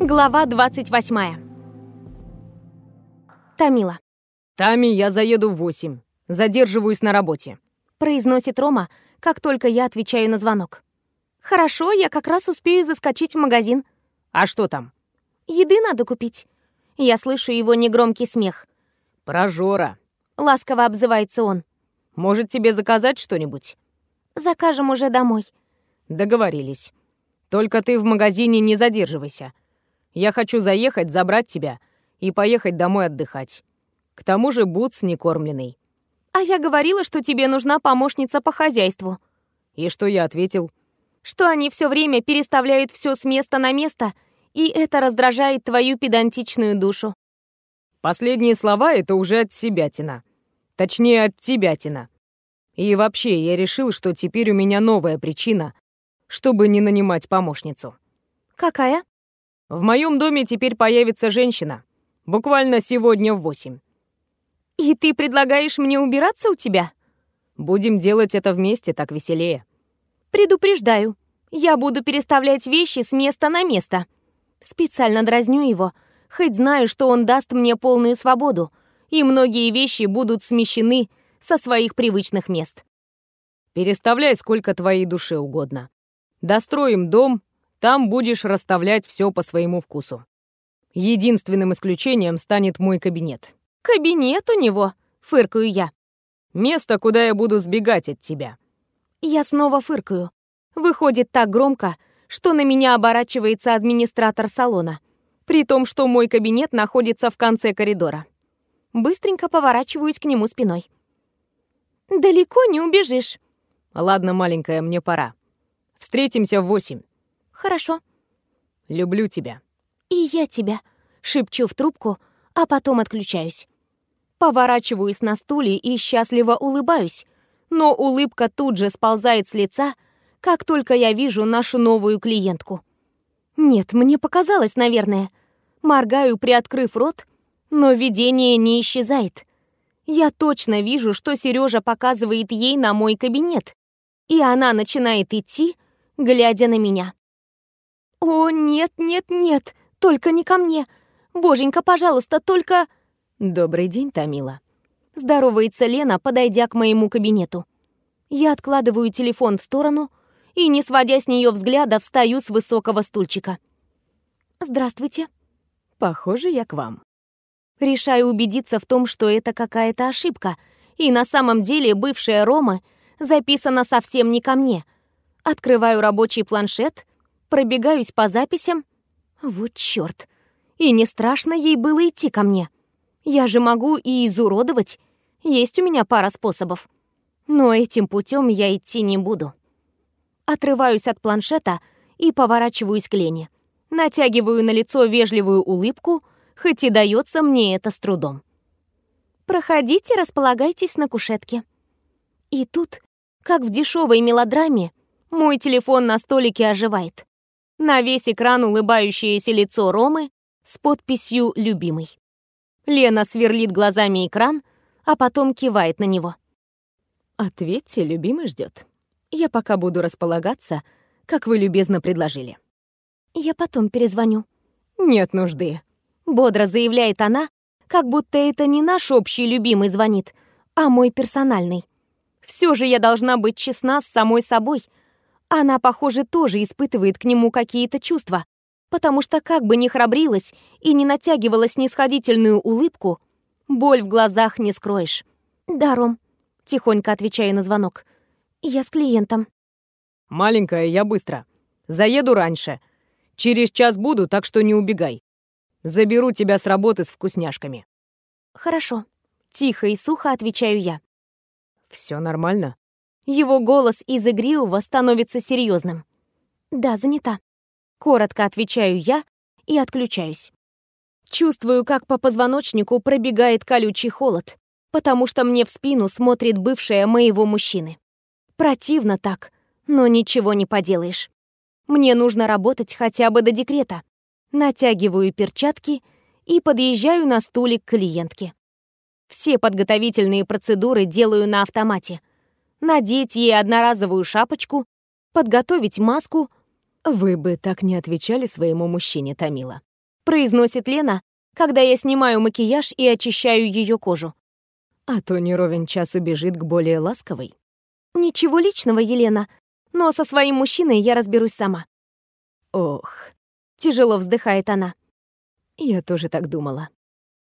Глава 28. Тамила. «Тами, я заеду в восемь. Задерживаюсь на работе», — произносит Рома, как только я отвечаю на звонок. «Хорошо, я как раз успею заскочить в магазин». «А что там?» «Еды надо купить». Я слышу его негромкий смех. «Прожора», — ласково обзывается он. «Может, тебе заказать что-нибудь?» «Закажем уже домой». «Договорились. Только ты в магазине не задерживайся. Я хочу заехать, забрать тебя и поехать домой отдыхать. К тому же Бутс не кормленный. А я говорила, что тебе нужна помощница по хозяйству. И что я ответил? Что они все время переставляют все с места на место, и это раздражает твою педантичную душу. Последние слова — это уже от себя, Тина. Точнее, от тебя, Тина. И вообще, я решил, что теперь у меня новая причина, чтобы не нанимать помощницу. Какая? В моем доме теперь появится женщина. Буквально сегодня в восемь. И ты предлагаешь мне убираться у тебя? Будем делать это вместе, так веселее. Предупреждаю, я буду переставлять вещи с места на место. Специально дразню его, хоть знаю, что он даст мне полную свободу, и многие вещи будут смещены со своих привычных мест. Переставляй сколько твоей душе угодно. Достроим дом, там будешь расставлять все по своему вкусу. Единственным исключением станет мой кабинет. Кабинет у него, фыркаю я. Место, куда я буду сбегать от тебя. Я снова фыркаю. Выходит так громко, что на меня оборачивается администратор салона, при том, что мой кабинет находится в конце коридора. Быстренько поворачиваюсь к нему спиной. «Далеко не убежишь». «Ладно, маленькая, мне пора. Встретимся в восемь». «Хорошо». «Люблю тебя». «И я тебя», — шепчу в трубку, а потом отключаюсь. Поворачиваюсь на стуле и счастливо улыбаюсь, но улыбка тут же сползает с лица, как только я вижу нашу новую клиентку. Нет, мне показалось, наверное. Моргаю, приоткрыв рот, но видение не исчезает. Я точно вижу, что Сережа показывает ей на мой кабинет, и она начинает идти, глядя на меня. «О, нет, нет, нет, только не ко мне. Боженька, пожалуйста, только...» «Добрый день, Тамила». Здоровается Лена, подойдя к моему кабинету. Я откладываю телефон в сторону и, не сводя с нее взгляда, встаю с высокого стульчика. «Здравствуйте». «Похоже, я к вам». Решаю убедиться в том, что это какая-то ошибка, и на самом деле бывшая Рома записана совсем не ко мне. Открываю рабочий планшет пробегаюсь по записям. Вот чёрт. И не страшно ей было идти ко мне. Я же могу и изуродовать. Есть у меня пара способов. Но этим путем я идти не буду. Отрываюсь от планшета и поворачиваюсь к Лене. Натягиваю на лицо вежливую улыбку, хоть и дается мне это с трудом. «Проходите, располагайтесь на кушетке». И тут, как в дешевой мелодраме, мой телефон на столике оживает. На весь экран улыбающееся лицо Ромы с подписью «Любимый». Лена сверлит глазами экран, а потом кивает на него. «Ответьте, любимый ждет. Я пока буду располагаться, как вы любезно предложили». «Я потом перезвоню». «Нет нужды», — бодро заявляет она, как будто это не наш общий любимый звонит, а мой персональный. Все же я должна быть честна с самой собой — она, похоже, тоже испытывает к нему какие-то чувства, потому что как бы ни храбрилась и не натягивала снисходительную улыбку, боль в глазах не скроешь. «Да, Ром», — тихонько отвечаю на звонок. «Я с клиентом». «Маленькая, я быстро. Заеду раньше. Через час буду, так что не убегай. Заберу тебя с работы с вкусняшками». «Хорошо», — тихо и сухо отвечаю я. «Все нормально?» Его голос из игривого становится серьезным. «Да, занята». Коротко отвечаю я и отключаюсь. Чувствую, как по позвоночнику пробегает колючий холод, потому что мне в спину смотрит бывшая моего мужчины. Противно так, но ничего не поделаешь. Мне нужно работать хотя бы до декрета. Натягиваю перчатки и подъезжаю на стуле к клиентке. Все подготовительные процедуры делаю на автомате надеть ей одноразовую шапочку, подготовить маску. Вы бы так не отвечали своему мужчине, Томила. произносит Лена, когда я снимаю макияж и очищаю ее кожу. А то не ровен час убежит к более ласковой. Ничего личного, Елена, но со своим мужчиной я разберусь сама. Ох, тяжело вздыхает она. Я тоже так думала.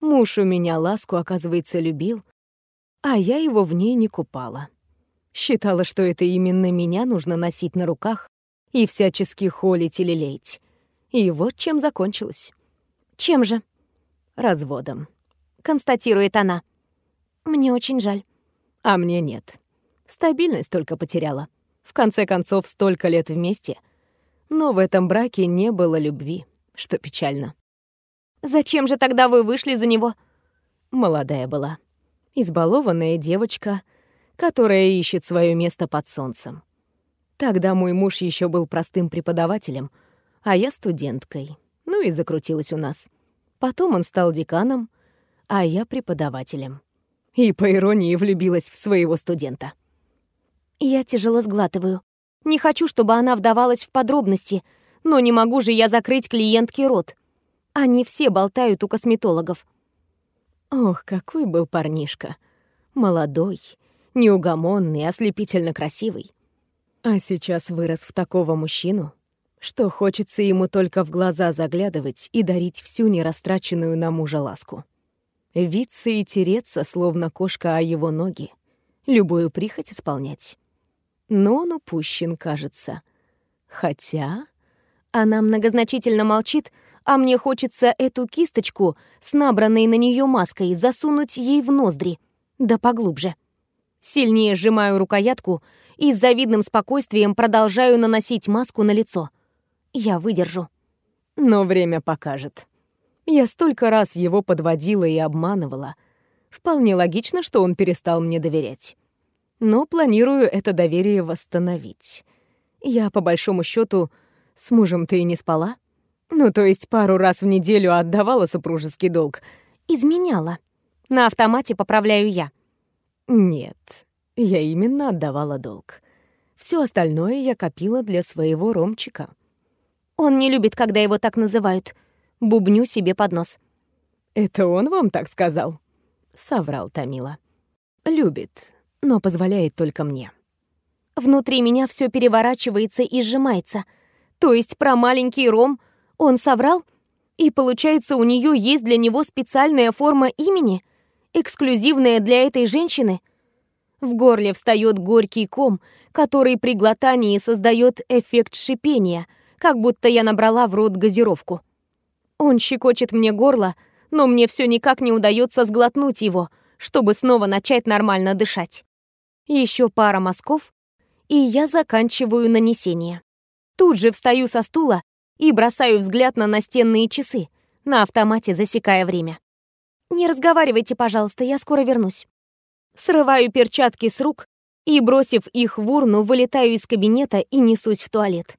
Муж у меня ласку, оказывается, любил, а я его в ней не купала. Считала, что это именно меня нужно носить на руках и всячески холить или леять. И вот чем закончилось. Чем же? Разводом. Констатирует она. Мне очень жаль. А мне нет. Стабильность только потеряла. В конце концов, столько лет вместе. Но в этом браке не было любви, что печально. Зачем же тогда вы вышли за него? Молодая была. Избалованная девочка, которая ищет свое место под солнцем. Тогда мой муж еще был простым преподавателем, а я студенткой. Ну и закрутилась у нас. Потом он стал деканом, а я преподавателем. И, по иронии, влюбилась в своего студента. Я тяжело сглатываю. Не хочу, чтобы она вдавалась в подробности, но не могу же я закрыть клиентке рот. Они все болтают у косметологов. Ох, какой был парнишка. Молодой, неугомонный, ослепительно красивый. А сейчас вырос в такого мужчину, что хочется ему только в глаза заглядывать и дарить всю нерастраченную на мужа ласку. Виться и тереться, словно кошка о его ноги, любую прихоть исполнять. Но он упущен, кажется. Хотя... Она многозначительно молчит, а мне хочется эту кисточку с набранной на нее маской засунуть ей в ноздри, да поглубже. Сильнее сжимаю рукоятку и с завидным спокойствием продолжаю наносить маску на лицо. Я выдержу. Но время покажет. Я столько раз его подводила и обманывала. Вполне логично, что он перестал мне доверять но планирую это доверие восстановить. Я, по большому счету, с мужем-то и не спала. Ну, то есть пару раз в неделю отдавала супружеский долг. Изменяла. На автомате поправляю я. Нет, я именно отдавала долг. Все остальное я копила для своего Ромчика. Он не любит, когда его так называют. Бубню себе под нос. «Это он вам так сказал?» — соврал Томила. «Любит, но позволяет только мне. Внутри меня все переворачивается и сжимается. То есть про маленький Ром он соврал? И получается, у нее есть для него специальная форма имени, эксклюзивная для этой женщины? В горле встает горький ком, который при глотании создает эффект шипения, как будто я набрала в рот газировку. Он щекочет мне горло, но мне все никак не удается сглотнуть его, чтобы снова начать нормально дышать. Еще пара мазков, и я заканчиваю нанесение. Тут же встаю со стула и бросаю взгляд на настенные часы, на автомате засекая время. «Не разговаривайте, пожалуйста, я скоро вернусь». Срываю перчатки с рук и, бросив их в урну, вылетаю из кабинета и несусь в туалет.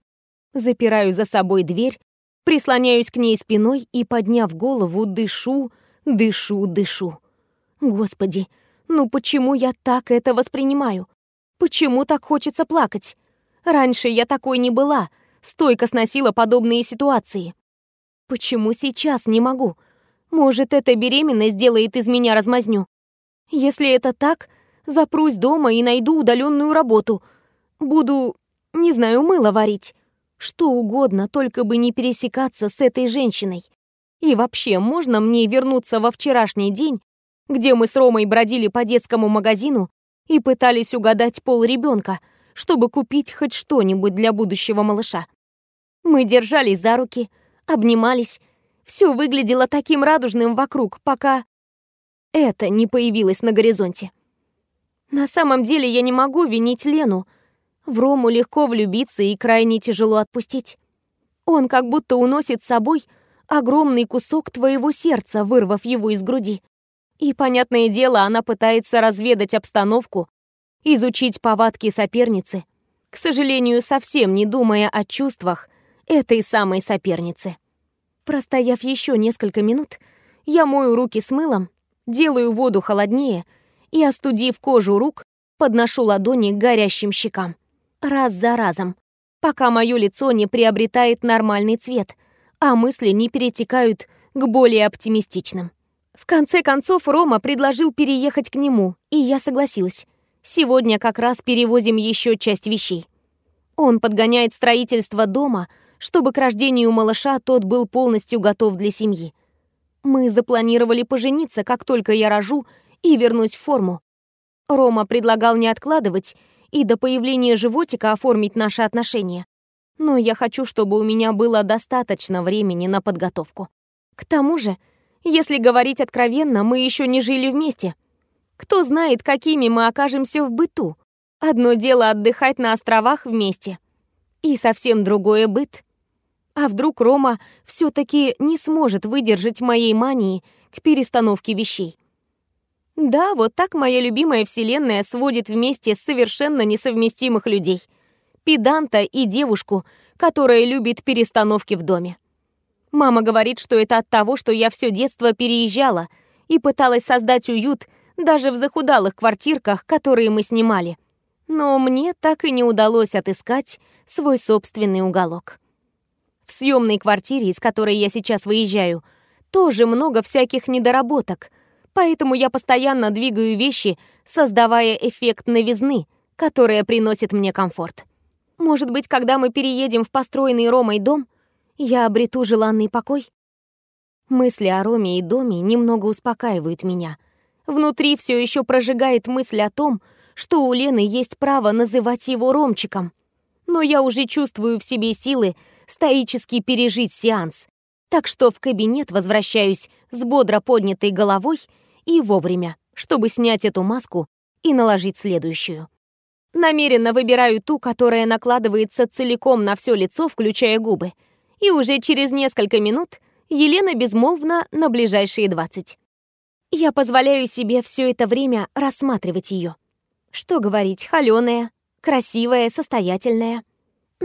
Запираю за собой дверь, прислоняюсь к ней спиной и, подняв голову, дышу, дышу, дышу. Господи, ну почему я так это воспринимаю? Почему так хочется плакать? Раньше я такой не была, стойко сносила подобные ситуации. Почему сейчас не могу? Может, эта беременность сделает из меня размазню? Если это так, запрусь дома и найду удаленную работу. Буду, не знаю, мыло варить. Что угодно, только бы не пересекаться с этой женщиной. И вообще, можно мне вернуться во вчерашний день где мы с Ромой бродили по детскому магазину и пытались угадать пол ребенка, чтобы купить хоть что-нибудь для будущего малыша. Мы держались за руки, обнимались. Все выглядело таким радужным вокруг, пока это не появилось на горизонте. На самом деле я не могу винить Лену. В Рому легко влюбиться и крайне тяжело отпустить. Он как будто уносит с собой огромный кусок твоего сердца, вырвав его из груди. И, понятное дело, она пытается разведать обстановку, изучить повадки соперницы, к сожалению, совсем не думая о чувствах этой самой соперницы. Простояв еще несколько минут, я мою руки с мылом, делаю воду холоднее и, остудив кожу рук, подношу ладони к горящим щекам. Раз за разом, пока мое лицо не приобретает нормальный цвет, а мысли не перетекают к более оптимистичным. В конце концов, Рома предложил переехать к нему, и я согласилась. Сегодня как раз перевозим еще часть вещей. Он подгоняет строительство дома, чтобы к рождению малыша тот был полностью готов для семьи. Мы запланировали пожениться, как только я рожу, и вернусь в форму. Рома предлагал не откладывать и до появления животика оформить наши отношения. Но я хочу, чтобы у меня было достаточно времени на подготовку. К тому же, если говорить откровенно, мы еще не жили вместе. Кто знает, какими мы окажемся в быту. Одно дело отдыхать на островах вместе, и совсем другое быт. А вдруг Рома все-таки не сможет выдержать моей мании к перестановке вещей? Да, вот так моя любимая вселенная сводит вместе совершенно несовместимых людей. Педанта и девушку, которая любит перестановки в доме. Мама говорит, что это от того, что я все детство переезжала и пыталась создать уют даже в захудалых квартирках, которые мы снимали. Но мне так и не удалось отыскать свой собственный уголок. Съемной квартире, из которой я сейчас выезжаю, тоже много всяких недоработок, поэтому я постоянно двигаю вещи, создавая эффект новизны, которая приносит мне комфорт. Может быть, когда мы переедем в построенный Ромой дом, я обрету желанный покой? Мысли о Роме и доме немного успокаивают меня. Внутри все еще прожигает мысль о том, что у Лены есть право называть его Ромчиком. Но я уже чувствую в себе силы стоически пережить сеанс. Так что в кабинет возвращаюсь с бодро поднятой головой и вовремя, чтобы снять эту маску и наложить следующую. Намеренно выбираю ту, которая накладывается целиком на все лицо, включая губы. И уже через несколько минут Елена безмолвна на ближайшие двадцать. Я позволяю себе все это время рассматривать ее. Что говорить, холеная, красивая, состоятельная.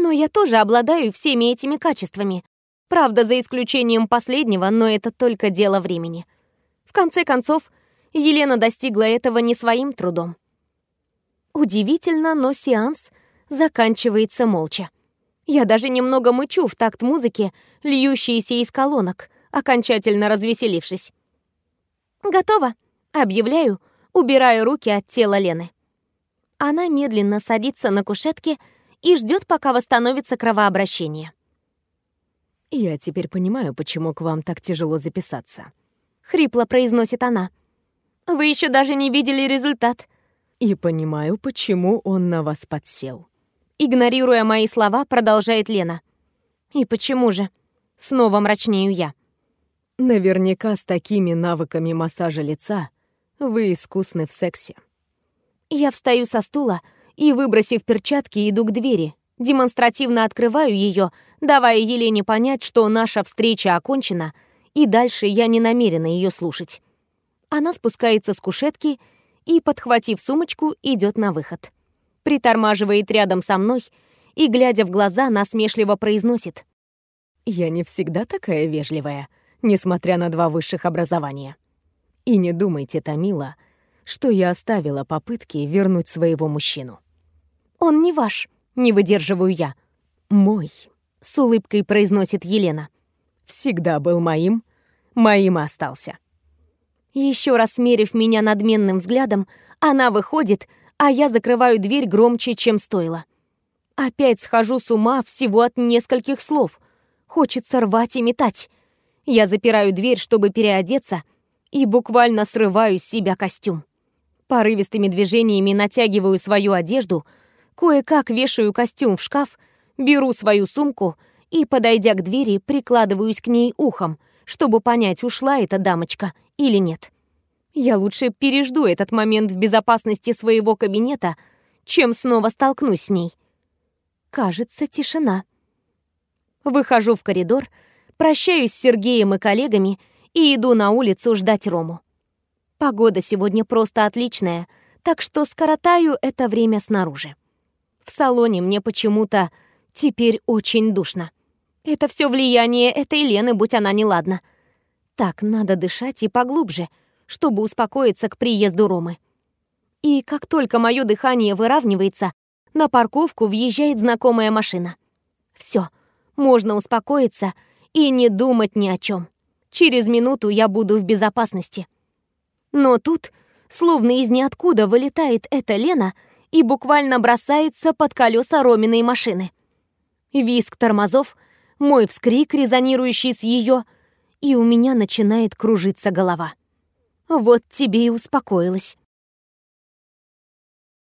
Но я тоже обладаю всеми этими качествами. Правда, за исключением последнего, но это только дело времени. В конце концов, Елена достигла этого не своим трудом. Удивительно, но сеанс заканчивается молча. Я даже немного мычу в такт музыки, льющейся из колонок, окончательно развеселившись. «Готово», — объявляю, убираю руки от тела Лены. Она медленно садится на кушетке и ждет, пока восстановится кровообращение. «Я теперь понимаю, почему к вам так тяжело записаться», — хрипло произносит она. «Вы еще даже не видели результат». «И понимаю, почему он на вас подсел». Игнорируя мои слова, продолжает Лена. «И почему же?» Снова мрачнею я. «Наверняка с такими навыками массажа лица вы искусны в сексе». Я встаю со стула и, выбросив перчатки, иду к двери. Демонстративно открываю ее, давая Елене понять, что наша встреча окончена, и дальше я не намерена ее слушать. Она спускается с кушетки и, подхватив сумочку, идет на выход. Притормаживает рядом со мной и, глядя в глаза, насмешливо произносит. «Я не всегда такая вежливая, несмотря на два высших образования. И не думайте, Томила, — что я оставила попытки вернуть своего мужчину. «Он не ваш», — не выдерживаю я. «Мой», — с улыбкой произносит Елена. «Всегда был моим, моим остался». Еще раз смерив меня надменным взглядом, она выходит, а я закрываю дверь громче, чем стоило. Опять схожу с ума всего от нескольких слов. Хочется рвать и метать. Я запираю дверь, чтобы переодеться, и буквально срываю с себя костюм. Порывистыми движениями натягиваю свою одежду, кое-как вешаю костюм в шкаф, беру свою сумку и, подойдя к двери, прикладываюсь к ней ухом, чтобы понять, ушла эта дамочка или нет. Я лучше пережду этот момент в безопасности своего кабинета, чем снова столкнусь с ней. Кажется, тишина. Выхожу в коридор, прощаюсь с Сергеем и коллегами и иду на улицу ждать Рому. Погода сегодня просто отличная, так что скоротаю это время снаружи. В салоне мне почему-то теперь очень душно. Это все влияние этой Лены, будь она неладна. Так, надо дышать и поглубже, чтобы успокоиться к приезду Ромы. И как только мое дыхание выравнивается, на парковку въезжает знакомая машина. Все, можно успокоиться и не думать ни о чем. Через минуту я буду в безопасности. Но тут, словно из ниоткуда, вылетает эта Лена и буквально бросается под колеса Роминой машины. Виск тормозов, мой вскрик, резонирующий с ее, и у меня начинает кружиться голова. Вот тебе и успокоилась.